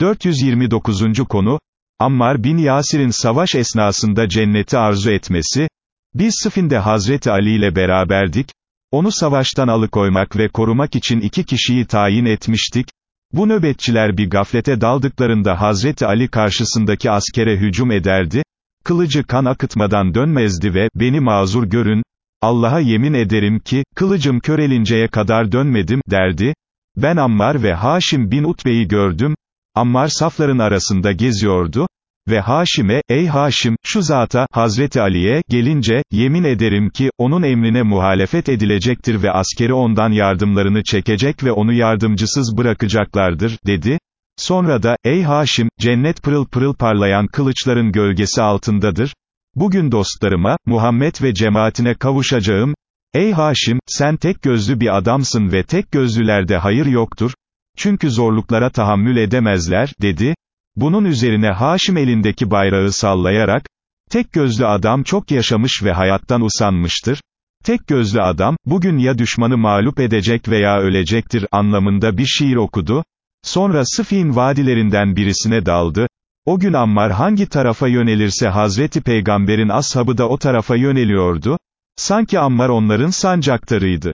429. konu, Ammar bin Yasir'in savaş esnasında cenneti arzu etmesi, biz Sıfin'de Hazreti Ali ile beraberdik, onu savaştan alıkoymak ve korumak için iki kişiyi tayin etmiştik, bu nöbetçiler bir gaflete daldıklarında Hazreti Ali karşısındaki askere hücum ederdi, kılıcı kan akıtmadan dönmezdi ve, beni mazur görün, Allah'a yemin ederim ki, kılıcım körelinceye kadar dönmedim, derdi, ben Ammar ve Haşim bin Utbe'yi gördüm, Ammar safların arasında geziyordu, ve Haşim'e, ey Haşim, şu zata, Hazreti Ali'ye, gelince, yemin ederim ki, onun emrine muhalefet edilecektir ve askeri ondan yardımlarını çekecek ve onu yardımcısız bırakacaklardır, dedi. Sonra da, ey Haşim, cennet pırıl pırıl parlayan kılıçların gölgesi altındadır. Bugün dostlarıma, Muhammed ve cemaatine kavuşacağım. Ey Haşim, sen tek gözlü bir adamsın ve tek gözlülerde hayır yoktur. Çünkü zorluklara tahammül edemezler, dedi. Bunun üzerine Haşim elindeki bayrağı sallayarak, tek gözlü adam çok yaşamış ve hayattan usanmıştır. Tek gözlü adam, bugün ya düşmanı mağlup edecek veya ölecektir anlamında bir şiir okudu. Sonra Sıfin vadilerinden birisine daldı. O gün Ammar hangi tarafa yönelirse Hazreti Peygamber'in ashabı da o tarafa yöneliyordu. Sanki Ammar onların sancaktarıydı.